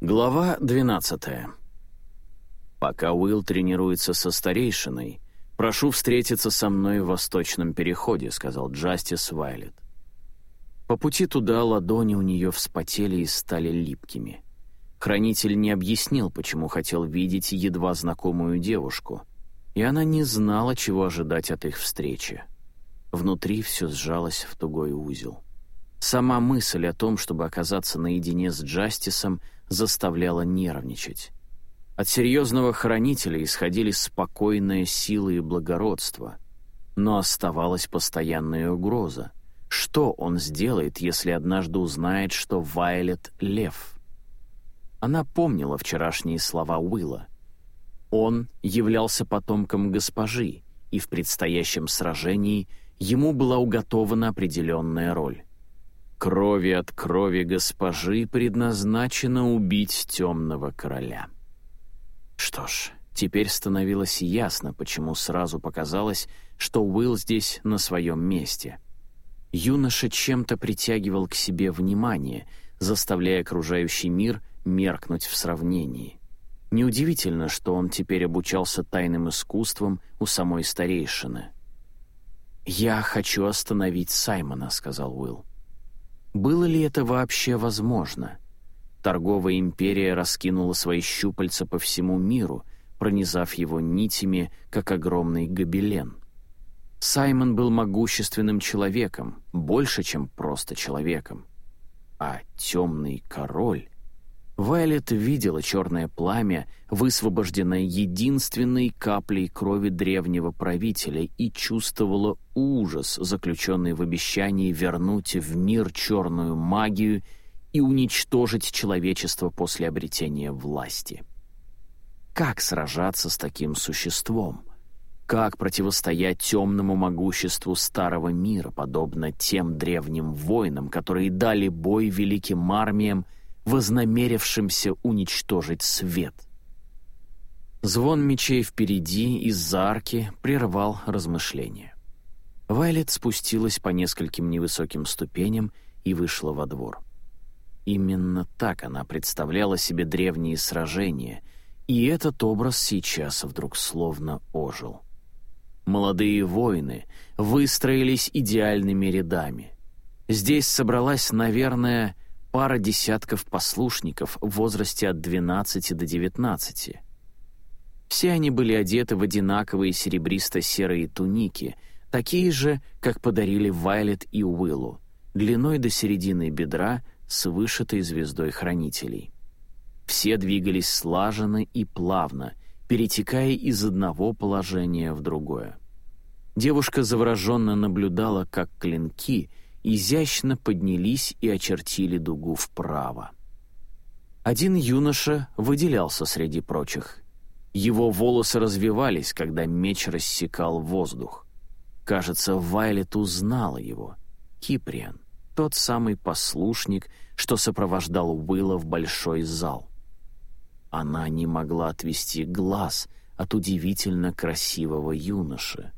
Глава 12. Пока Уилл тренируется со старейшиной, прошу встретиться со мной в Восточном переходе, сказал Джастис Вайлет. По пути туда ладони у нее вспотели и стали липкими. Хранитель не объяснил, почему хотел видеть едва знакомую девушку, и она не знала, чего ожидать от их встречи. Внутри все сжалось в тугой узел. Сама мысль о том, чтобы оказаться наедине с Джастисом, заставляла нервничать. От серьезного хранителя исходили спокойная сила и благородство, но оставалась постоянная угроза. Что он сделает, если однажды узнает, что Вайлет — лев? Она помнила вчерашние слова Уилла. Он являлся потомком госпожи, и в предстоящем сражении ему была уготована определенная роль. Крови от крови госпожи предназначено убить темного короля. Что ж, теперь становилось ясно, почему сразу показалось, что Уилл здесь на своем месте. Юноша чем-то притягивал к себе внимание, заставляя окружающий мир меркнуть в сравнении. Неудивительно, что он теперь обучался тайным искусствам у самой старейшины. «Я хочу остановить Саймона», — сказал Уилл. Было ли это вообще возможно? Торговая империя раскинула свои щупальца по всему миру, пронизав его нитями, как огромный гобелен. Саймон был могущественным человеком, больше, чем просто человеком. А темный король Вайлет видела черное пламя, высвобожденное единственной каплей крови древнего правителя, и чувствовала ужас, заключенный в обещании вернуть в мир черную магию и уничтожить человечество после обретения власти. Как сражаться с таким существом? Как противостоять темному могуществу старого мира, подобно тем древним воинам, которые дали бой великим армиям — вознамерившимся уничтожить свет. Звон мечей впереди из-за арки прервал размышления. Вайлет спустилась по нескольким невысоким ступеням и вышла во двор. Именно так она представляла себе древние сражения, и этот образ сейчас вдруг словно ожил. Молодые воины выстроились идеальными рядами. Здесь собралась, наверное, пара десятков послушников в возрасте от 12 до 19. Все они были одеты в одинаковые серебристо-серые туники, такие же, как подарили Вайлет и Уиллу, длиной до середины бедра с вышитой звездой хранителей. Все двигались слаженно и плавно, перетекая из одного положения в другое. Девушка завороженно наблюдала, как клинки — изящно поднялись и очертили дугу вправо. Один юноша выделялся среди прочих. Его волосы развивались, когда меч рассекал воздух. Кажется, Вайлет узнала его. Киприан, тот самый послушник, что сопровождал Уилла в большой зал. Она не могла отвести глаз от удивительно красивого юноши.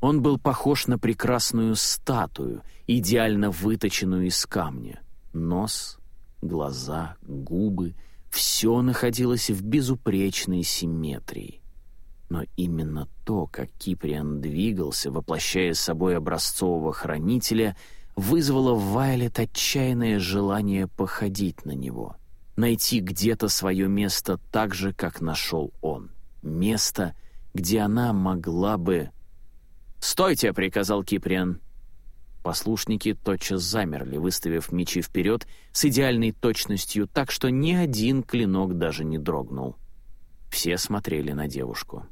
Он был похож на прекрасную статую, идеально выточенную из камня. Нос, глаза, губы — все находилось в безупречной симметрии. Но именно то, как Киприан двигался, воплощая собой образцового хранителя, вызвало в Вайлет отчаянное желание походить на него, найти где-то свое место так же, как нашел он. Место, где она могла бы «Стойте!» — приказал Киприан. Послушники тотчас замерли, выставив мечи вперед с идеальной точностью, так что ни один клинок даже не дрогнул. Все смотрели на девушку.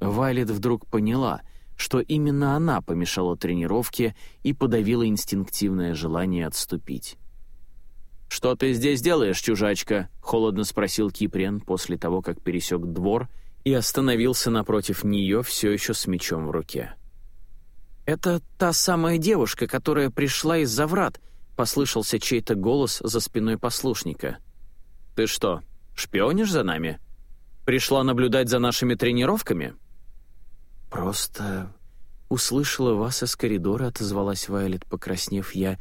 Вайлет вдруг поняла, что именно она помешала тренировке и подавила инстинктивное желание отступить. «Что ты здесь делаешь, чужачка?» — холодно спросил Киприан после того, как пересек двор — и остановился напротив нее все еще с мечом в руке. «Это та самая девушка, которая пришла из-за врат», — послышался чей-то голос за спиной послушника. «Ты что, шпионишь за нами? Пришла наблюдать за нашими тренировками?» «Просто услышала вас из коридора», — отозвалась Вайлет, покраснев. «Я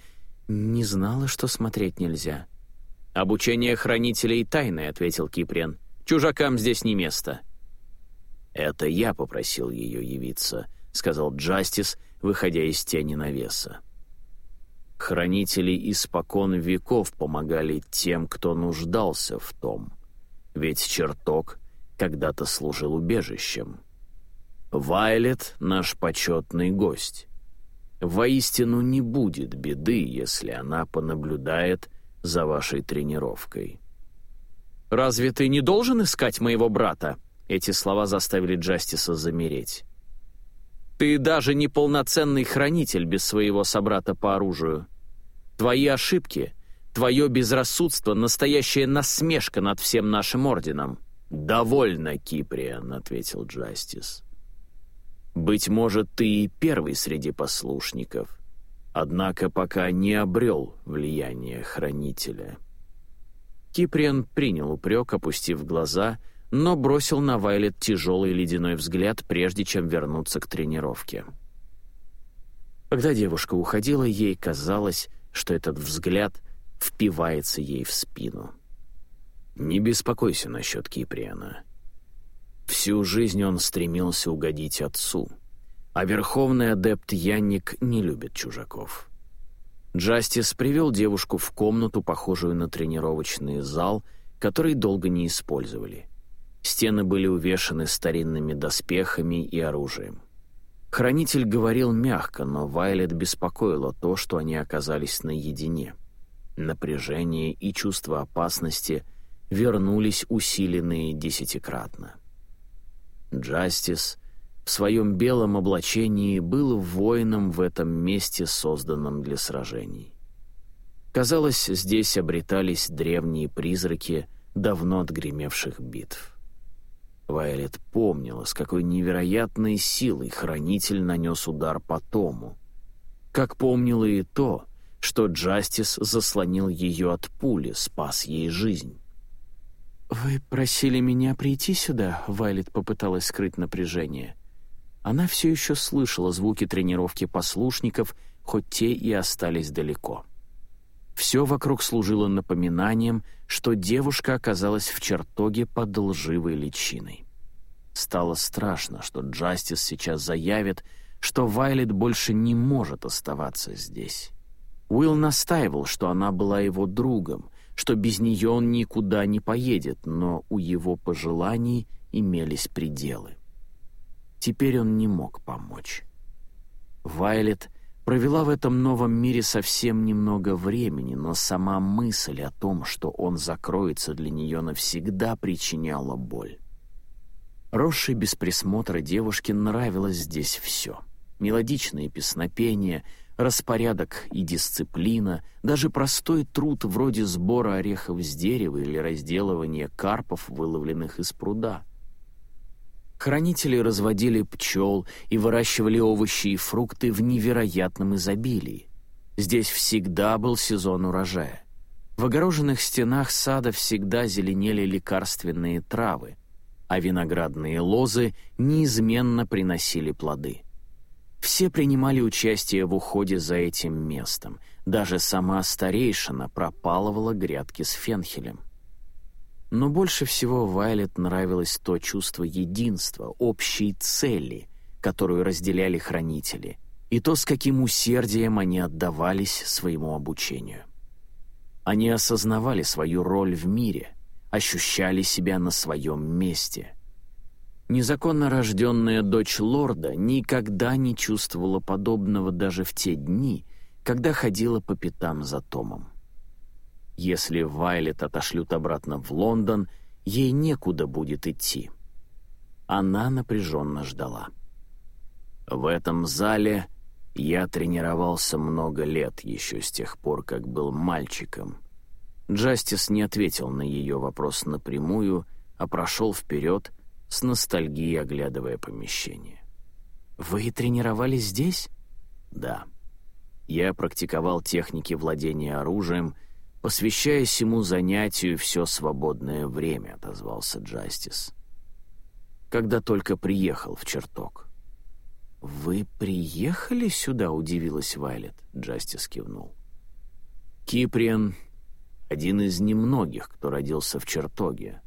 не знала, что смотреть нельзя». «Обучение хранителей тайное», — ответил Киприан. «Чужакам здесь не место». «Это я попросил ее явиться», — сказал Джастис, выходя из тени навеса. Хранители испокон веков помогали тем, кто нуждался в том. Ведь чертог когда-то служил убежищем. Вайлет — наш почетный гость. Воистину не будет беды, если она понаблюдает за вашей тренировкой. «Разве ты не должен искать моего брата?» Эти слова заставили Джастиса замереть. «Ты даже не полноценный хранитель без своего собрата по оружию. Твои ошибки, твое безрассудство — настоящая насмешка над всем нашим орденом». «Довольно, Киприан», — ответил Джастис. «Быть может, ты и первый среди послушников, однако пока не обрел влияние хранителя». Киприан принял упрек, опустив глаза, но бросил на Вайлет тяжелый ледяной взгляд, прежде чем вернуться к тренировке. Когда девушка уходила, ей казалось, что этот взгляд впивается ей в спину. «Не беспокойся насчет Киприана. Всю жизнь он стремился угодить отцу, а верховный адепт Янник не любит чужаков». Джастис привел девушку в комнату, похожую на тренировочный зал, который долго не использовали. Стены были увешаны старинными доспехами и оружием. Хранитель говорил мягко, но Вайлет беспокоило то, что они оказались наедине. Напряжение и чувство опасности вернулись усиленные десятикратно. Джастис в своем белом облачении был воином в этом месте, созданном для сражений. Казалось, здесь обретались древние призраки давно отгремевших битв. Вайлет помнила, с какой невероятной силой хранитель нанес удар по Тому. Как помнила и то, что Джастис заслонил ее от пули, спас ей жизнь. «Вы просили меня прийти сюда?» — Вайлет попыталась скрыть напряжение. Она все еще слышала звуки тренировки послушников, хоть те и остались далеко. Все вокруг служило напоминанием, что девушка оказалась в чертоге под лживой личиной. Стало страшно, что Джастис сейчас заявит, что Вайлет больше не может оставаться здесь. Уилл настаивал, что она была его другом, что без нее он никуда не поедет, но у его пожеланий имелись пределы. Теперь он не мог помочь. Вайлет провела в этом новом мире совсем немного времени, но сама мысль о том, что он закроется для нее навсегда, причиняла боль. Росшей без присмотра девушке нравилось здесь все. Мелодичные песнопения, распорядок и дисциплина, даже простой труд вроде сбора орехов с дерева или разделывания карпов, выловленных из пруда — Хранители разводили пчел и выращивали овощи и фрукты в невероятном изобилии. Здесь всегда был сезон урожая. В огороженных стенах сада всегда зеленели лекарственные травы, а виноградные лозы неизменно приносили плоды. Все принимали участие в уходе за этим местом, даже сама старейшина пропалывала грядки с фенхелем. Но больше всего Вайлет нравилось то чувство единства, общей цели, которую разделяли хранители, и то, с каким усердием они отдавались своему обучению. Они осознавали свою роль в мире, ощущали себя на своем месте. Незаконно рожденная дочь лорда никогда не чувствовала подобного даже в те дни, когда ходила по пятам за Томом. Если Вайлет отошлют обратно в Лондон, ей некуда будет идти. Она напряженно ждала. В этом зале я тренировался много лет, еще с тех пор, как был мальчиком. Джастис не ответил на ее вопрос напрямую, а прошел вперед, с ностальгией оглядывая помещение. «Вы тренировались здесь?» «Да. Я практиковал техники владения оружием — посвящая всему занятию все свободное время», — отозвался Джастис. «Когда только приехал в чертог». «Вы приехали сюда?» — удивилась Вайлет. Джастис кивнул. Киприан один из немногих, кто родился в чертоге.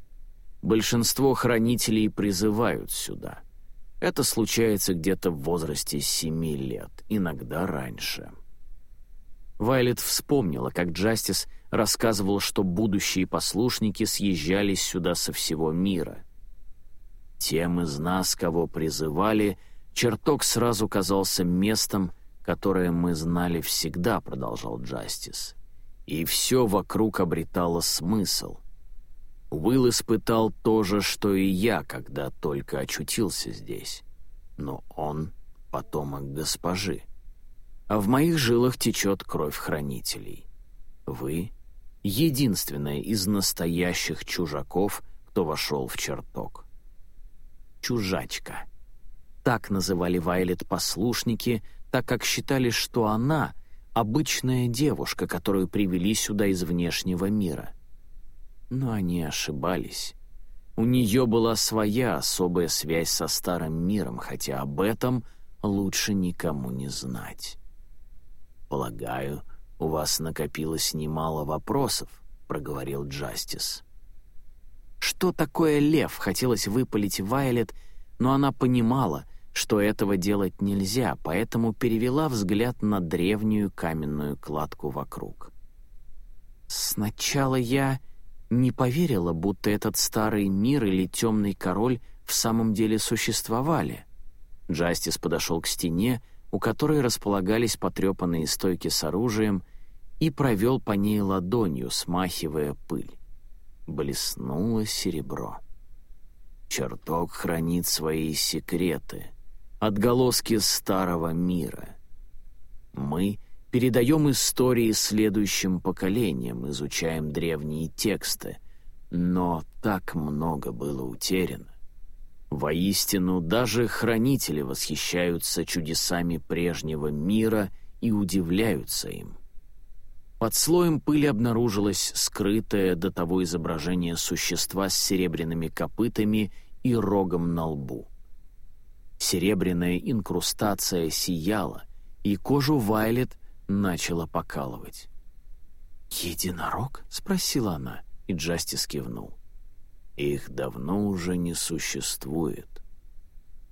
Большинство хранителей призывают сюда. Это случается где-то в возрасте семи лет, иногда раньше. Вайлет вспомнила, как Джастис рассказывал, что будущие послушники съезжались сюда со всего мира. Тем из нас, кого призывали, чертог сразу казался местом, которое мы знали всегда, продолжал Джастис. И все вокруг обретало смысл — Уилл испытал то же, что и я, когда только очутился здесь. Но он — потомок госпожи. А в моих жилах течет кровь хранителей. Вы — единственная из настоящих чужаков, кто вошел в чертог. Чужачка. Так называли Вайлет послушники, так как считали, что она — обычная девушка, которую привели сюда из внешнего мира — но они ошибались. У нее была своя особая связь со старым миром, хотя об этом лучше никому не знать. «Полагаю, у вас накопилось немало вопросов», — проговорил Джастис. Что такое лев, хотелось выпалить Вайлет, но она понимала, что этого делать нельзя, поэтому перевела взгляд на древнюю каменную кладку вокруг. «Сначала я...» не поверила, будто этот старый мир или темный король в самом деле существовали. Джастис подошел к стене, у которой располагались потрепанные стойки с оружием, и провел по ней ладонью, смахивая пыль. Блеснуло серебро. Чертог хранит свои секреты, отголоски старого мира. Мы — передаем истории следующим поколениям, изучаем древние тексты, но так много было утеряно. Воистину, даже хранители восхищаются чудесами прежнего мира и удивляются им. Под слоем пыли обнаружилось скрытое до того изображение существа с серебряными копытами и рогом на лбу. Серебряная инкрустация сияла, и кожу Вайлет начало покалывать. «Единорог?» — спросила она, и Джастис кивнул. «Их давно уже не существует.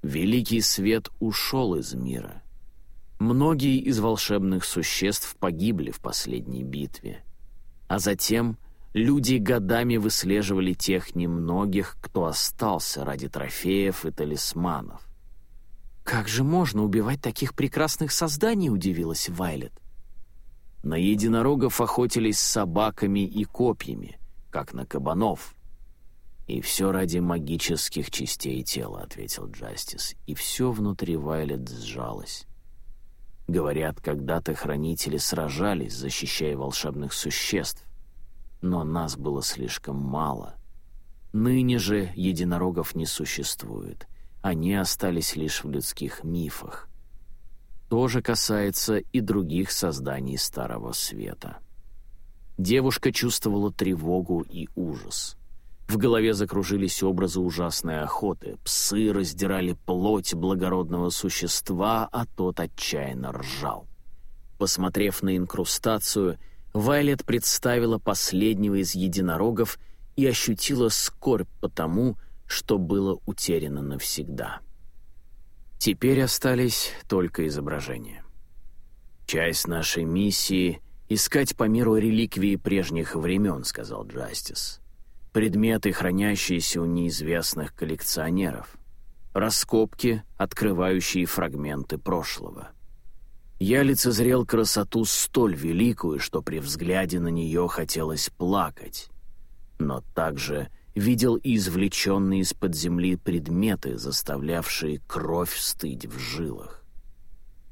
Великий свет ушел из мира. Многие из волшебных существ погибли в последней битве. А затем люди годами выслеживали тех немногих, кто остался ради трофеев и талисманов. «Как же можно убивать таких прекрасных созданий?» — удивилась Вайлет. На единорогов охотились собаками и копьями, как на кабанов. «И все ради магических частей тела», — ответил Джастис, и все внутри Вайлет сжалось. Говорят, когда-то хранители сражались, защищая волшебных существ, но нас было слишком мало. Ныне же единорогов не существует, они остались лишь в людских мифах тоже касается и других созданий Старого Света. Девушка чувствовала тревогу и ужас. В голове закружились образы ужасной охоты. Псы раздирали плоть благородного существа, а тот отчаянно ржал. Посмотрев на инкрустацию, Вайлет представила последнего из единорогов и ощутила скорбь по тому, что было утеряно навсегда. Теперь остались только изображения. «Часть нашей миссии — искать по миру реликвии прежних времен», — сказал Джастис. «Предметы, хранящиеся у неизвестных коллекционеров. Раскопки, открывающие фрагменты прошлого». Я лицезрел красоту столь великую, что при взгляде на нее хотелось плакать. Но также видел извлеченные из-под земли предметы, заставлявшие кровь стыть в жилах.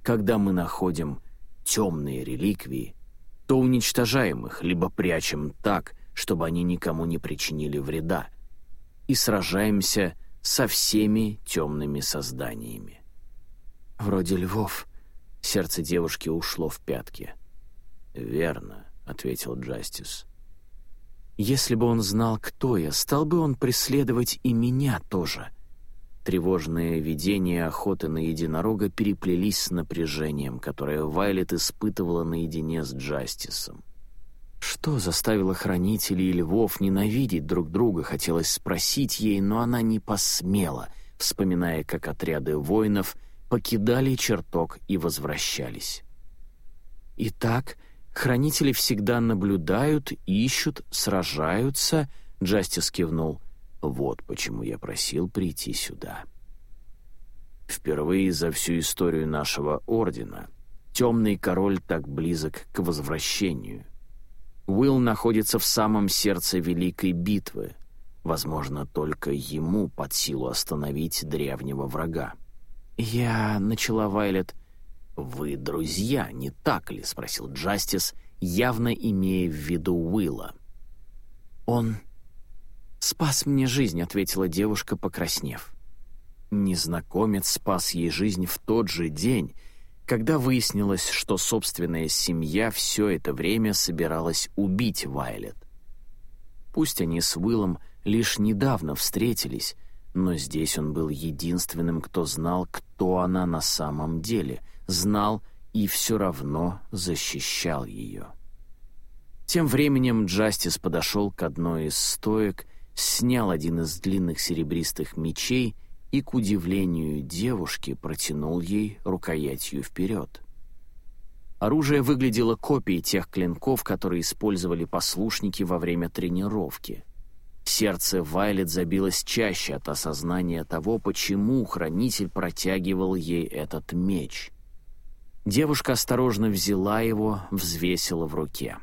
Когда мы находим темные реликвии, то уничтожаем их, либо прячем так, чтобы они никому не причинили вреда, и сражаемся со всеми темными созданиями. Вроде львов. Сердце девушки ушло в пятки. «Верно», — ответил Джастис. Если бы он знал, кто я, стал бы он преследовать и меня тоже. Тревожные видения охоты на единорога переплелись с напряжением, которое Вайлет испытывала наедине с Джастисом. Что заставило хранителей и львов ненавидеть друг друга, хотелось спросить ей, но она не посмела, вспоминая, как отряды воинов покидали чертог и возвращались. Итак, хранители всегда наблюдают, ищут, сражаются, Джастис кивнул. Вот почему я просил прийти сюда. Впервые за всю историю нашего ордена темный король так близок к возвращению — Уилл находится в самом сердце великой битвы. Возможно, только ему под силу остановить древнего врага. «Я...» — начала Вайлет. «Вы друзья, не так ли?» — спросил Джастис, явно имея в виду Уилла. «Он спас мне жизнь», — ответила девушка, покраснев. Незнакомец спас ей жизнь в тот же день, когда выяснилось, что собственная семья все это время собиралась убить Вайлет. Пусть они с Уиллом лишь недавно встретились, но здесь он был единственным, кто знал, кто она на самом деле, знал и все равно защищал ее. Тем временем Джастис подошел к одной из стоек, снял один из длинных серебристых мечей — и, к удивлению девушки, протянул ей рукоятью вперед. Оружие выглядело копией тех клинков, которые использовали послушники во время тренировки. Сердце Вайлет забилось чаще от осознания того, почему хранитель протягивал ей этот меч. Девушка осторожно взяла его, взвесила в руке.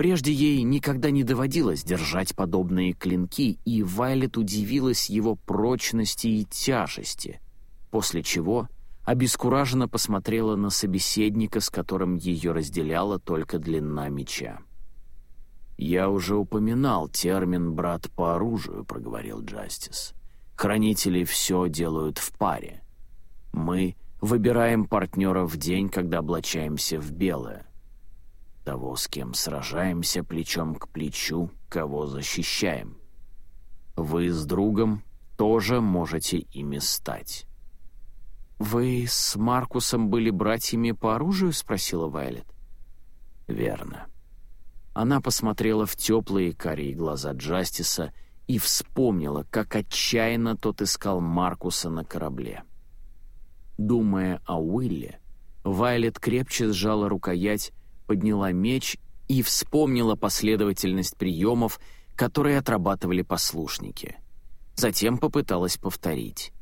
Прежде ей никогда не доводилось держать подобные клинки, и Вайлет удивилась его прочности и тяжести, после чего обескураженно посмотрела на собеседника, с которым ее разделяла только длина меча. «Я уже упоминал термин «брат по оружию», — проговорил Джастис. «Хранители все делают в паре. Мы выбираем партнера в день, когда облачаемся в белое того, с кем сражаемся плечом к плечу, кого защищаем. Вы с другом тоже можете ими стать». «Вы с Маркусом были братьями по оружию?» — спросила Вайлет. «Верно». Она посмотрела в теплые карие глаза Джастиса и вспомнила, как отчаянно тот искал Маркуса на корабле. Думая о Уилле, Вайлет крепче сжала рукоять подняла меч и вспомнила последовательность приемов, которые отрабатывали послушники. Затем попыталась повторить.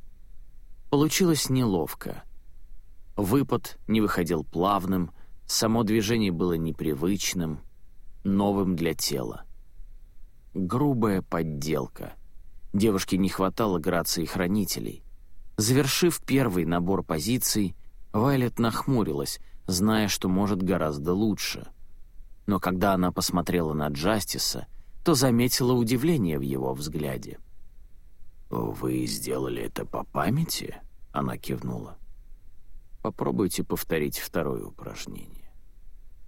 Получилось неловко. Выпад не выходил плавным, само движение было непривычным, новым для тела. Грубая подделка. Девушке не хватало грации хранителей. Завершив первый набор позиций, Вайлет нахмурилась, зная, что может гораздо лучше. Но когда она посмотрела на Джастиса, то заметила удивление в его взгляде. «Вы сделали это по памяти?» — она кивнула. «Попробуйте повторить второе упражнение».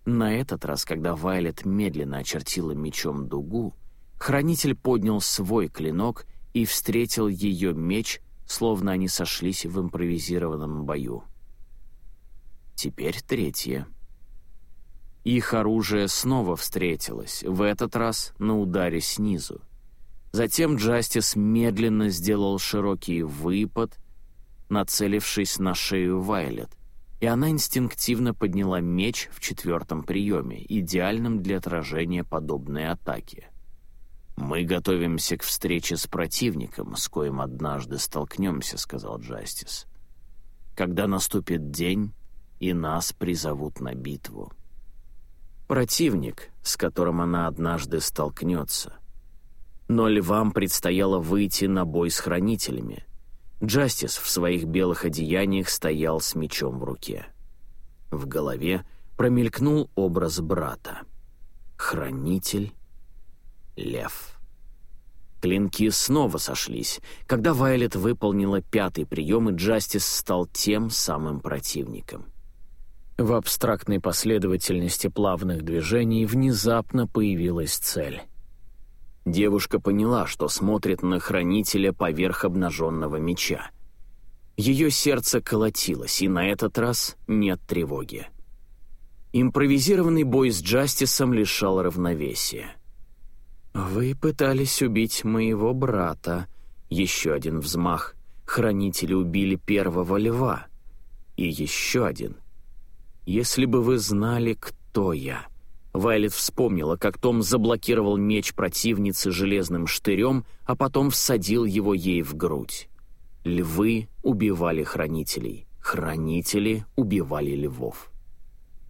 На этот раз, когда Вайлет медленно очертила мечом дугу, хранитель поднял свой клинок и встретил ее меч, словно они сошлись в импровизированном бою. Теперь третье. Их оружие снова встретилось, в этот раз на ударе снизу. Затем Джастис медленно сделал широкий выпад, нацелившись на шею Вайлет, и она инстинктивно подняла меч в четвертом приеме, идеальном для отражения подобной атаки. «Мы готовимся к встрече с противником, с коим однажды столкнемся», — сказал Джастис. «Когда наступит день, и нас призовут на битву. Противник, с которым она однажды столкнется. Но львам предстояло выйти на бой с хранителями. Джастис в своих белых одеяниях стоял с мечом в руке. В голове промелькнул образ брата. Хранитель, лев. Клинки снова сошлись. Когда Вайлет выполнила пятый прием, и Джастис стал тем самым противником — в абстрактной последовательности плавных движений внезапно появилась цель. Девушка поняла, что смотрит на хранителя поверх обнаженного меча. Ее сердце колотилось, и на этот раз нет тревоги. Импровизированный бой с Джастисом лишал равновесия. «Вы пытались убить моего брата», еще один взмах. Хранители убили первого льва. И еще один. Если бы вы знали, кто я. Вайлет вспомнила, как Том заблокировал меч противницы железным штырем, а потом всадил его ей в грудь. Львы убивали хранителей. Хранители убивали львов.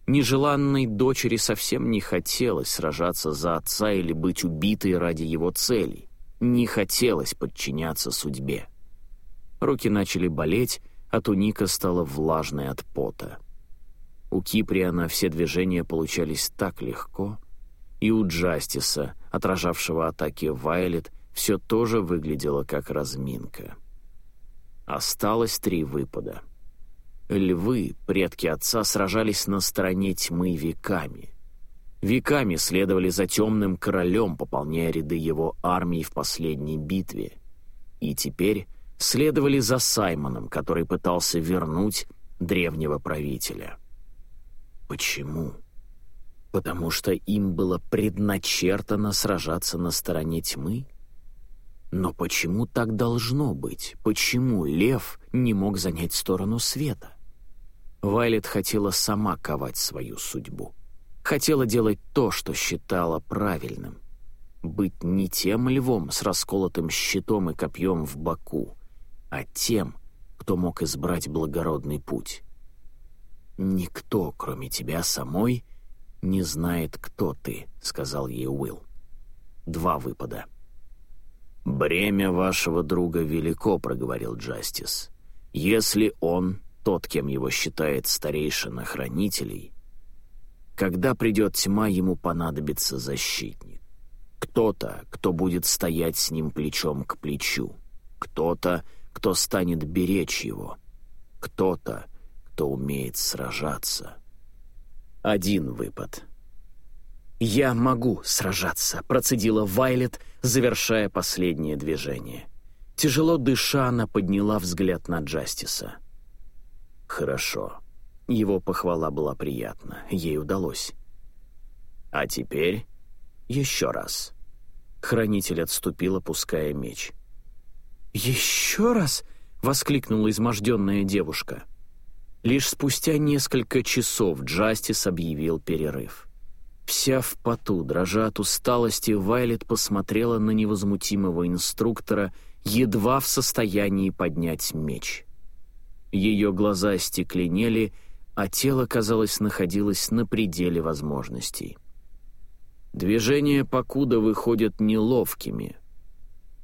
Нежеланной дочери совсем не хотелось сражаться за отца или быть убитой ради его целей. Не хотелось подчиняться судьбе. Руки начали болеть, а туника стала влажной от пота. У Киприана все движения получались так легко, и у Джастиса, отражавшего атаки Вайлет, все тоже выглядело как разминка. Осталось три выпада. Львы, предки отца, сражались на стороне тьмы веками. Веками следовали за темным королем, пополняя ряды его армии в последней битве. И теперь следовали за Саймоном, который пытался вернуть древнего правителя. Почему? Потому что им было предначертано сражаться на стороне тьмы? Но почему так должно быть? Почему лев не мог занять сторону света? Вайлет хотела сама ковать свою судьбу. Хотела делать то, что считала правильным. Быть не тем львом с расколотым щитом и копьем в боку, а тем, кто мог избрать благородный путь. «Никто, кроме тебя самой, не знает, кто ты», — сказал ей Уилл. Два выпада. «Бремя вашего друга велико», — проговорил Джастис. «Если он, тот, кем его считает старейшина хранителей, когда придет тьма, ему понадобится защитник. Кто-то, кто будет стоять с ним плечом к плечу. Кто-то, кто станет беречь его. Кто-то, кто умеет сражаться. Один выпад. «Я могу сражаться», — процедила Вайлет, завершая последнее движение. Тяжело дыша, она подняла взгляд на Джастиса. «Хорошо. Его похвала была приятна, ей удалось. «А теперь еще раз». Хранитель отступил, опуская меч. «Еще раз?» — воскликнула изможденная девушка. Лишь спустя несколько часов Джастис объявил перерыв. Вся в поту, дрожа от усталости, Вайлет посмотрела на невозмутимого инструктора, едва в состоянии поднять меч. Ее глаза стекленели, а тело, казалось, находилось на пределе возможностей. Движения покуда выходят неловкими.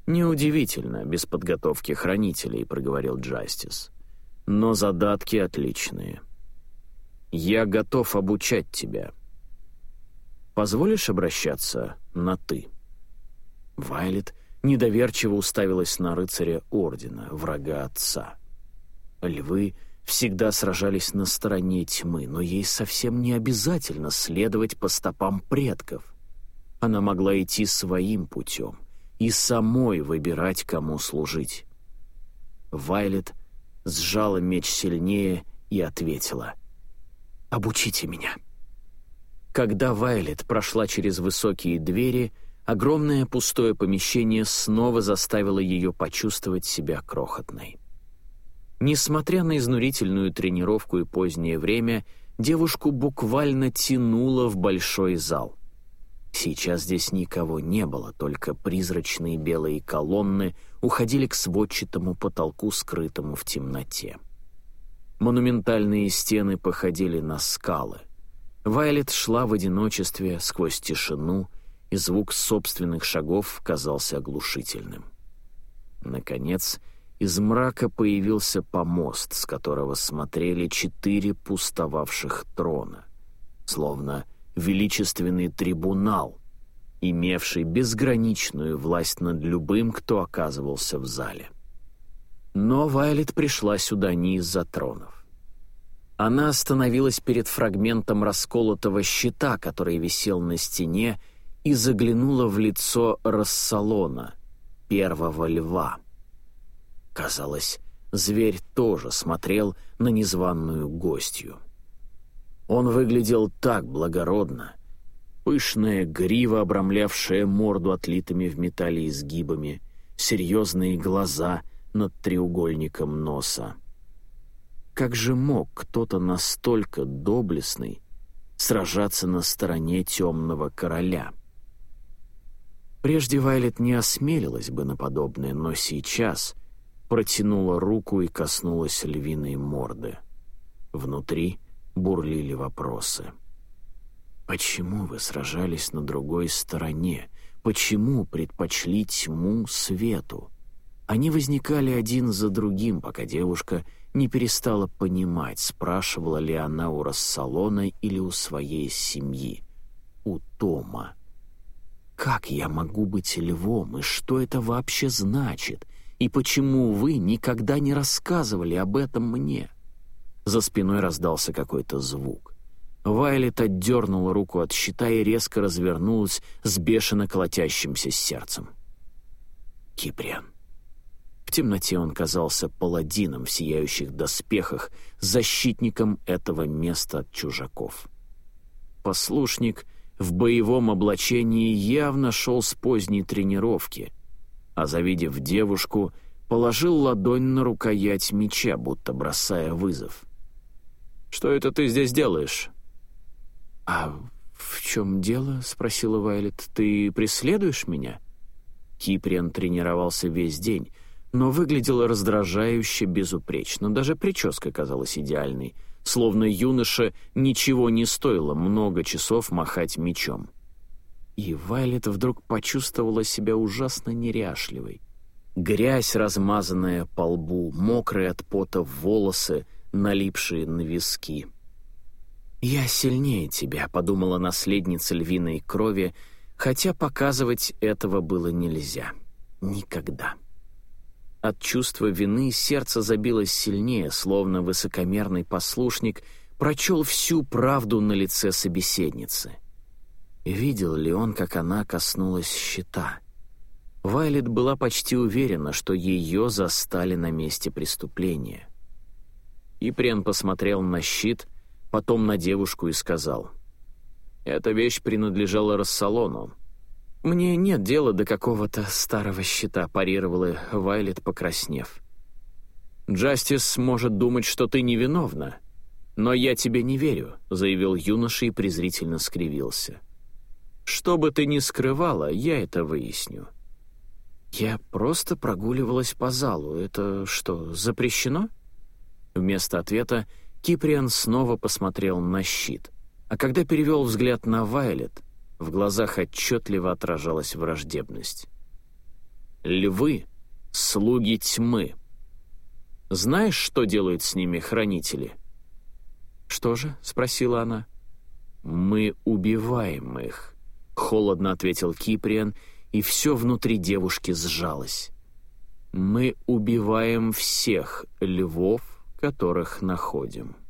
«Неудивительно, без подготовки хранителей», — проговорил Джастис. «Но задатки отличные. Я готов обучать тебя. Позволишь обращаться на «ты»?» Вайлет недоверчиво уставилась на рыцаря Ордена, врага отца. Львы — всегда сражались на стороне тьмы, но ей совсем не обязательно следовать по стопам предков. Она могла идти своим путем и самой выбирать, кому служить. Вайлет сжала меч сильнее и ответила «Обучите меня». Когда Вайлет прошла через высокие двери, огромное пустое помещение снова заставило ее почувствовать себя крохотной. Несмотря на изнурительную тренировку и позднее время, девушку буквально тянуло в большой зал. Сейчас здесь никого не было, только призрачные белые колонны уходили к сводчатому потолку, скрытому в темноте. Монументальные стены походили на скалы. Вайлет шла в одиночестве сквозь тишину, и звук собственных шагов казался оглушительным. Наконец, из мрака появился помост, с которого смотрели четыре пустовавших трона, словно величественный трибунал, имевший безграничную власть над любым, кто оказывался в зале. Но Вайлет пришла сюда не из-за тронов. Она остановилась перед фрагментом расколотого щита, который висел на стене, и заглянула в лицо Рассалона, первого льва — Казалось, зверь тоже смотрел на незваную гостью. Он выглядел так благородно. Пышная грива, обрамлявшая морду отлитыми в металле изгибами, серьезные глаза над треугольником носа. Как же мог кто-то настолько доблестный сражаться на стороне темного короля? Прежде Вайлет не осмелилась бы на подобное, но сейчас протянула руку и коснулась львиной морды. Внутри бурлили вопросы. «Почему вы сражались на другой стороне? Почему предпочли тьму свету?» Они возникали один за другим, пока девушка не перестала понимать, спрашивала ли она у Рассалона или у своей семьи, у Тома. «Как я могу быть львом, и что это вообще значит? И почему вы никогда не рассказывали об этом мне?» За спиной раздался какой-то звук. Вайлет отдернула руку от щита и резко развернулась с бешено колотящимся сердцем. Киприан. В темноте он казался паладином в сияющих доспехах, защитником этого места от чужаков. Послушник в боевом облачении явно шел с поздней тренировки, а, завидев девушку, положил ладонь на рукоять меча, будто бросая вызов. «Что это ты здесь делаешь?» «А в чем дело?» — спросила Вайлет. «Ты преследуешь меня?» Киприан тренировался весь день — но выглядела раздражающе безупречно, даже прическа казалась идеальной, словно юноша ничего не стоило много часов махать мечом. И Вайлет вдруг почувствовала себя ужасно неряшливой. Грязь, размазанная по лбу, мокрые от пота волосы, налипшие на виски. «Я сильнее тебя», — подумала наследница львиной крови, хотя показывать этого было нельзя. Никогда. От чувства вины сердце забилось сильнее, словно высокомерный послушник прочел всю правду на лице собеседницы. Видел ли он, как она коснулась щита? Вайлет была почти уверена, что ее застали на месте преступления. Ипрен посмотрел на щит, потом на девушку и сказал, «Эта вещь принадлежала Рассалону. «Мне нет дела до какого-то старого щита», — парировала Вайлет, покраснев. «Джастис может думать, что ты невиновна, но я тебе не верю», — заявил юноша и презрительно скривился. «Что бы ты ни скрывала, я это выясню». «Я просто прогуливалась по залу. Это что, запрещено?» Вместо ответа Киприан снова посмотрел на щит, а когда перевел взгляд на Вайлет, в глазах отчетливо отражалась враждебность. «Львы — слуги тьмы. Знаешь, что делают с ними хранители?» «Что же?» — спросила она. «Мы убиваем их», — холодно ответил Киприан, и все внутри девушки сжалось. «Мы убиваем всех львов, которых находим».